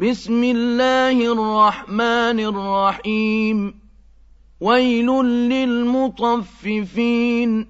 بسم الله الرحمن الرحيم. ويل للمطففين.